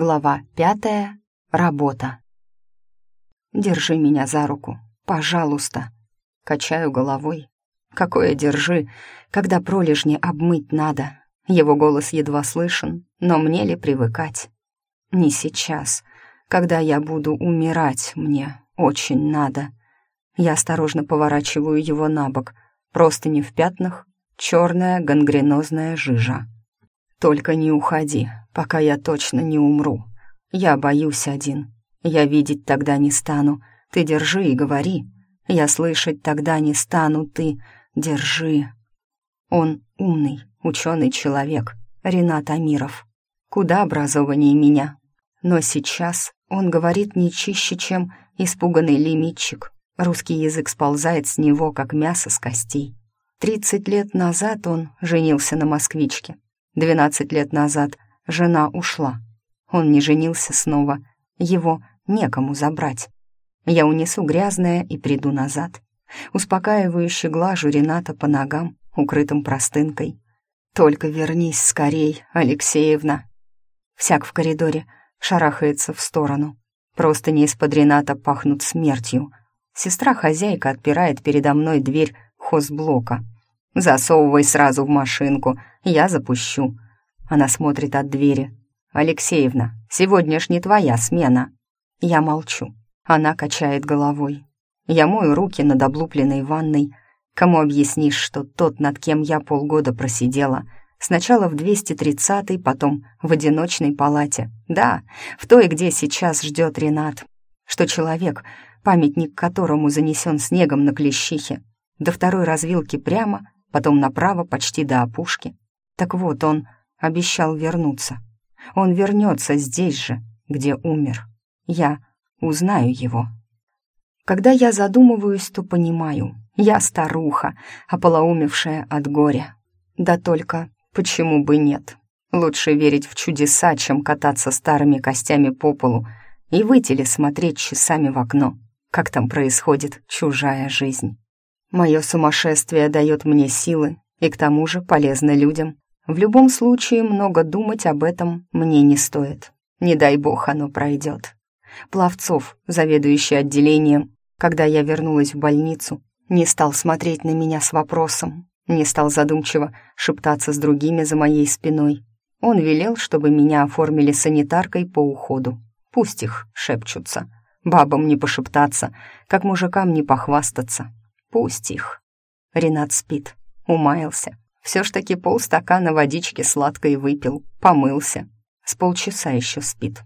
Глава пятая. Работа. «Держи меня за руку, пожалуйста». Качаю головой. «Какое держи, когда пролежни обмыть надо?» Его голос едва слышен, но мне ли привыкать? Не сейчас. Когда я буду умирать, мне очень надо. Я осторожно поворачиваю его на бок. Просто не в пятнах, черная гангренозная жижа. «Только не уходи, пока я точно не умру. Я боюсь один. Я видеть тогда не стану. Ты держи и говори. Я слышать тогда не стану. Ты держи». Он умный, ученый человек, Ренат Амиров. Куда образованнее меня. Но сейчас он говорит не чище, чем испуганный лимитчик. Русский язык сползает с него, как мясо с костей. Тридцать лет назад он женился на москвичке. Двенадцать лет назад жена ушла. Он не женился снова, его некому забрать. Я унесу грязное и приду назад. Успокаивающе глажу Рената по ногам, укрытым простынкой. «Только вернись скорей, Алексеевна!» Всяк в коридоре шарахается в сторону. Просто не из-под Рената пахнут смертью. Сестра-хозяйка отпирает передо мной дверь хозблока — Засовывай сразу в машинку, я запущу». Она смотрит от двери. «Алексеевна, сегодня ж не твоя смена». Я молчу. Она качает головой. Я мою руки над облупленной ванной. Кому объяснишь, что тот, над кем я полгода просидела, сначала в 230-й, потом в одиночной палате. Да, в той, где сейчас ждет Ренат. Что человек, памятник которому занесен снегом на клещихе, до второй развилки прямо — потом направо почти до опушки. Так вот, он обещал вернуться. Он вернется здесь же, где умер. Я узнаю его. Когда я задумываюсь, то понимаю, я старуха, ополоумевшая от горя. Да только почему бы нет? Лучше верить в чудеса, чем кататься старыми костями по полу и выйти смотреть часами в окно, как там происходит чужая жизнь. Мое сумасшествие дает мне силы и к тому же полезно людям. В любом случае, много думать об этом мне не стоит. Не дай бог оно пройдет. Пловцов, заведующий отделением, когда я вернулась в больницу, не стал смотреть на меня с вопросом, не стал задумчиво шептаться с другими за моей спиной. Он велел, чтобы меня оформили санитаркой по уходу. Пусть их шепчутся. Бабам не пошептаться, как мужикам не похвастаться. Пусть их. Ренат спит, умаялся. Все ж таки полстакана водички сладкой выпил, помылся. С полчаса еще спит.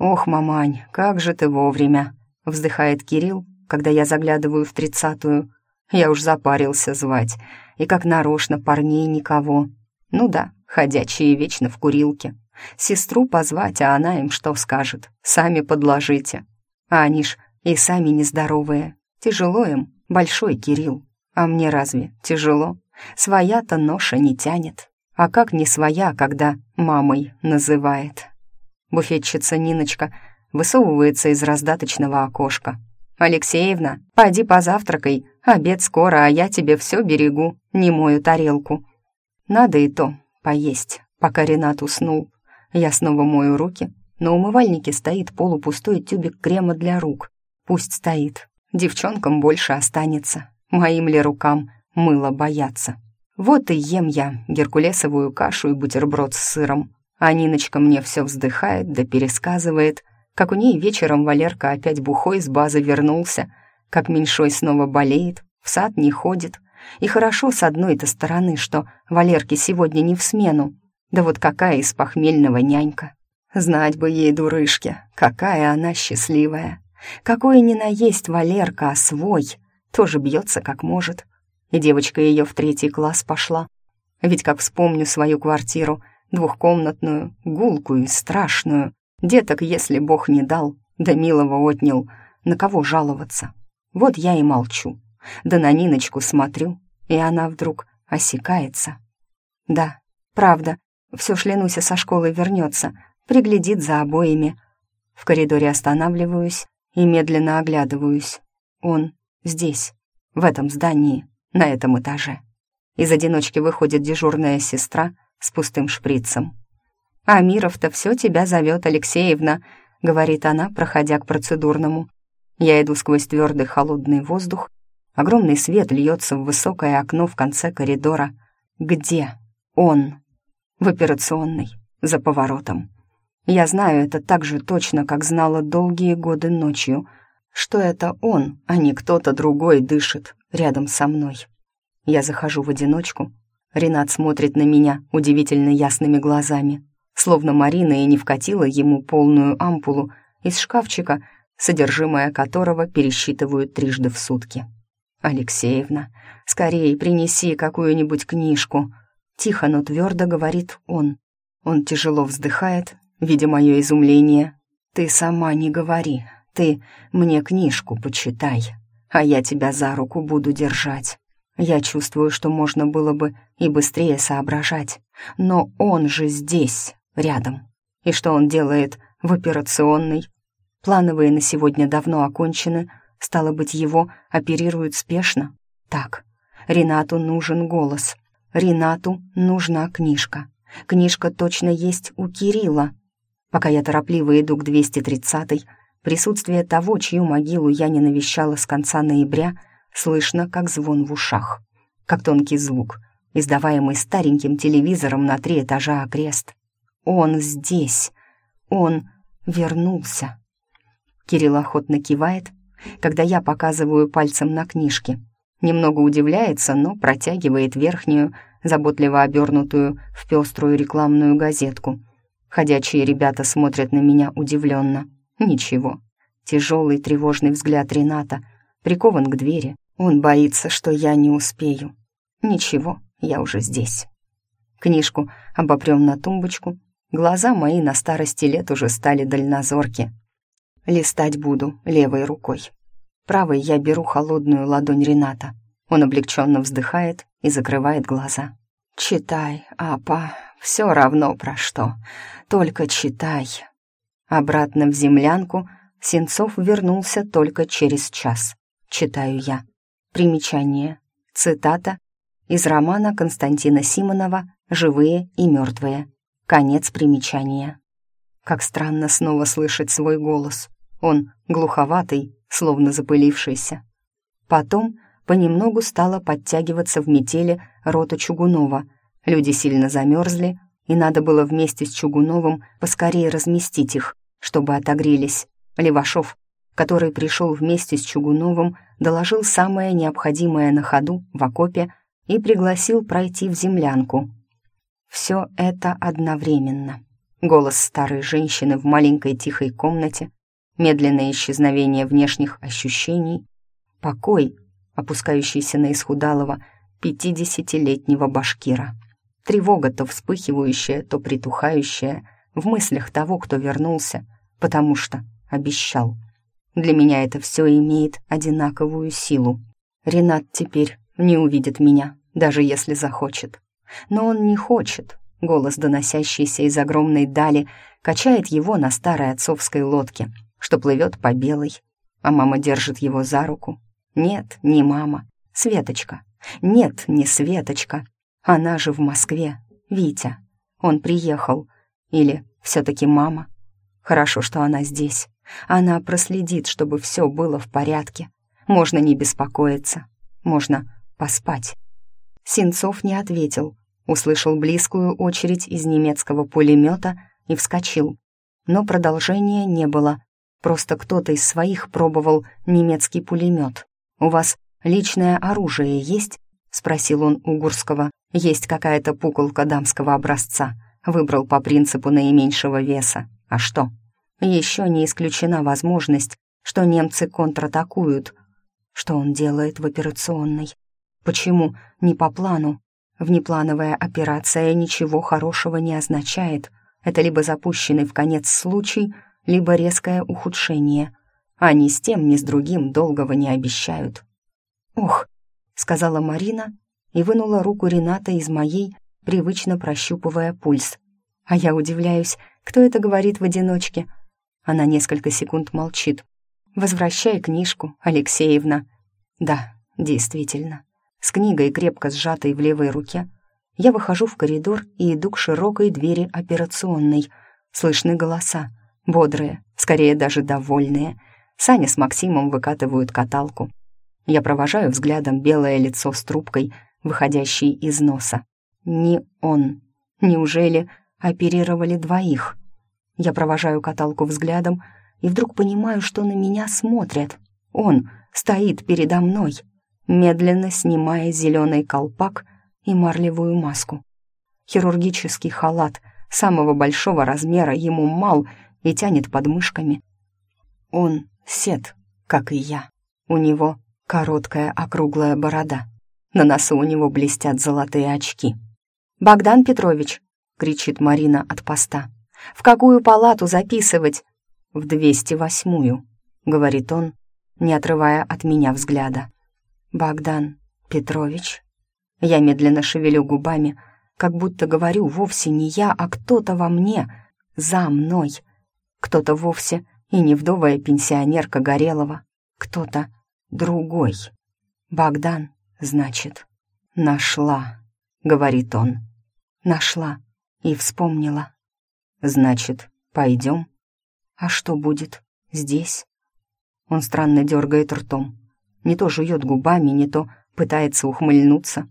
«Ох, мамань, как же ты вовремя!» — вздыхает Кирилл, когда я заглядываю в тридцатую. Я уж запарился звать, и как нарочно парней никого. Ну да, ходячие вечно в курилке. Сестру позвать, а она им что скажет? Сами подложите. А они ж и сами нездоровые. Тяжело им, Большой Кирилл. А мне разве тяжело? Своя-то ноша не тянет. А как не своя, когда мамой называет? Буфетчица Ниночка высовывается из раздаточного окошка. «Алексеевна, пойди позавтракай, обед скоро, а я тебе все берегу, не мою тарелку». Надо и то поесть, пока Ренат уснул. Я снова мою руки, на умывальнике стоит полупустой тюбик крема для рук. Пусть стоит, девчонкам больше останется. Моим ли рукам мыло бояться. Вот и ем я геркулесовую кашу и бутерброд с сыром. А Ниночка мне все вздыхает да пересказывает, как у ней вечером Валерка опять бухой с базы вернулся, как меньшой снова болеет, в сад не ходит. И хорошо с одной-то стороны, что Валерке сегодня не в смену. Да вот какая из похмельного нянька. Знать бы ей, дурышке, какая она счастливая. Какой ни на есть Валерка, а свой, тоже бьется как может. Девочка ее в третий класс пошла. Ведь как вспомню свою квартиру, двухкомнатную, гулкую страшную, деток, если Бог не дал, да милого отнял, на кого жаловаться? Вот я и молчу, да на Ниночку смотрю, и она вдруг осекается. Да, правда, все шлянуся со школы вернется, приглядит за обоими. В коридоре останавливаюсь и медленно оглядываюсь. Он здесь, в этом здании, на этом этаже. Из одиночки выходит дежурная сестра с пустым шприцем. «Амиров-то все тебя зовет, Алексеевна», — говорит она, проходя к процедурному. Я иду сквозь твердый холодный воздух. Огромный свет льется в высокое окно в конце коридора. Где он? В операционной, за поворотом. Я знаю это так же точно, как знала долгие годы ночью, что это он, а не кто-то другой дышит рядом со мной. Я захожу в одиночку. Ренат смотрит на меня удивительно ясными глазами, словно Марина и не вкатила ему полную ампулу из шкафчика, содержимое которого пересчитывают трижды в сутки. «Алексеевна, скорее принеси какую-нибудь книжку», — тихо, но твердо говорит он. Он тяжело вздыхает, видя мое изумление. «Ты сама не говори, ты мне книжку почитай, а я тебя за руку буду держать». Я чувствую, что можно было бы и быстрее соображать, но он же здесь, рядом. И что он делает в операционной? Плановые на сегодня давно окончены, стало быть, его оперируют спешно. Так, Ренату нужен голос, Ренату нужна книжка. Книжка точно есть у Кирилла. Пока я торопливо иду к 230-й, присутствие того, чью могилу я не навещала с конца ноября, слышно, как звон в ушах, как тонкий звук, издаваемый стареньким телевизором на три этажа окрест. Он здесь. Он вернулся. Кирилл охотно кивает, когда я показываю пальцем на книжке. Немного удивляется, но протягивает верхнюю, заботливо обернутую в пеструю рекламную газетку. Ходячие ребята смотрят на меня удивленно. Ничего. Тяжелый тревожный взгляд Рената прикован к двери. Он боится, что я не успею. Ничего, я уже здесь. Книжку обопрем на тумбочку. Глаза мои на старости лет уже стали дальнозорки. Листать буду левой рукой. Правой я беру холодную ладонь Рената. Он облегченно вздыхает и закрывает глаза. «Читай, апа, все равно про что. Только читай». Обратно в землянку Сенцов вернулся только через час. Читаю я. Примечание. Цитата из романа Константина Симонова «Живые и мертвые». Конец примечания. Как странно снова слышать свой голос. Он глуховатый, словно запылившийся. Потом понемногу стало подтягиваться в метели рота Чугунова. Люди сильно замерзли, и надо было вместе с Чугуновым поскорее разместить их, чтобы отогрелись. Левашов, который пришел вместе с Чугуновым, доложил самое необходимое на ходу в окопе и пригласил пройти в землянку. Все это одновременно. Голос старой женщины в маленькой тихой комнате, медленное исчезновение внешних ощущений, покой, опускающийся на исхудалого пятидесятилетнего башкира, тревога то вспыхивающая, то притухающая в мыслях того, кто вернулся, потому что обещал. Для меня это все имеет одинаковую силу. Ренат теперь не увидит меня, даже если захочет. Но он не хочет. Голос, доносящийся из огромной дали, качает его на старой отцовской лодке, что плывет по белой, а мама держит его за руку. Нет, не мама, Светочка. Нет, не Светочка. Она же в Москве, Витя. Он приехал. Или все-таки мама. Хорошо, что она здесь. Она проследит, чтобы все было в порядке. Можно не беспокоиться. Можно поспать. Синцов не ответил. Услышал близкую очередь из немецкого пулемета и вскочил. Но продолжения не было. Просто кто-то из своих пробовал немецкий пулемет. «У вас личное оружие есть?» — спросил он у Гурского. «Есть какая-то пуколка дамского образца. Выбрал по принципу наименьшего веса. А что?» Еще не исключена возможность, что немцы контратакуют. Что он делает в операционной? Почему не по плану? Внеплановая операция ничего хорошего не означает. Это либо запущенный в конец случай, либо резкое ухудшение. А ни с тем, ни с другим долгого не обещают. «Ох», — сказала Марина и вынула руку Рената из моей, привычно прощупывая пульс. А я удивляюсь, кто это говорит в одиночке. Она несколько секунд молчит. «Возвращай книжку, Алексеевна». «Да, действительно» с книгой, крепко сжатой в левой руке, Я выхожу в коридор и иду к широкой двери операционной. Слышны голоса, бодрые, скорее даже довольные. Саня с Максимом выкатывают каталку. Я провожаю взглядом белое лицо с трубкой, выходящей из носа. Не он. Неужели оперировали двоих? Я провожаю каталку взглядом и вдруг понимаю, что на меня смотрят. Он стоит передо мной, медленно снимая зеленый колпак и марлевую маску. Хирургический халат самого большого размера ему мал и тянет подмышками. Он сед, как и я. У него короткая округлая борода. На носу у него блестят золотые очки. «Богдан Петрович!» — кричит Марина от поста. «В какую палату записывать?» «В двести восьмую», — говорит он, не отрывая от меня взгляда. «Богдан Петрович?» Я медленно шевелю губами, как будто говорю вовсе не я, а кто-то во мне, за мной. Кто-то вовсе и не вдовая пенсионерка Горелова, кто-то другой. Богдан, значит, нашла, говорит он. Нашла и вспомнила. Значит, пойдем? А что будет здесь? Он странно дергает ртом. Не то жует губами, не то пытается ухмыльнуться.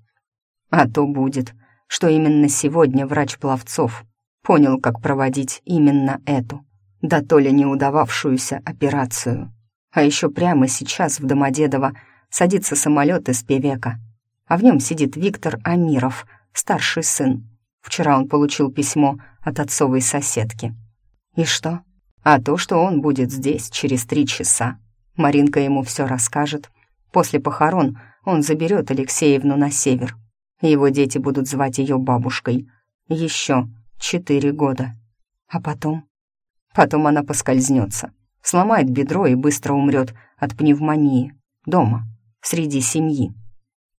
А то будет, что именно сегодня врач Пловцов понял, как проводить именно эту, да то ли не удававшуюся операцию. А еще прямо сейчас в Домодедово садится самолет из Певека, а в нем сидит Виктор Амиров, старший сын. Вчера он получил письмо от отцовой соседки. И что? А то, что он будет здесь через три часа. Маринка ему все расскажет. После похорон он заберет Алексеевну на север, его дети будут звать ее бабушкой. Еще четыре года. А потом? Потом она поскользнется, сломает бедро и быстро умрет от пневмонии. Дома, среди семьи.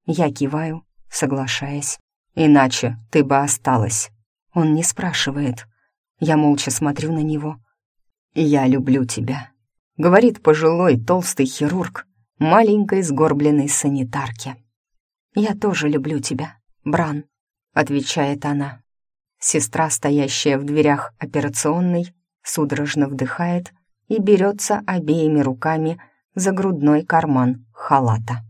Я киваю, соглашаясь. Иначе ты бы осталась. Он не спрашивает. Я молча смотрю на него. «Я люблю тебя», — говорит пожилой толстый хирург маленькой сгорбленной санитарке. «Я тоже люблю тебя, Бран», — отвечает она. Сестра, стоящая в дверях операционной, судорожно вдыхает и берется обеими руками за грудной карман халата.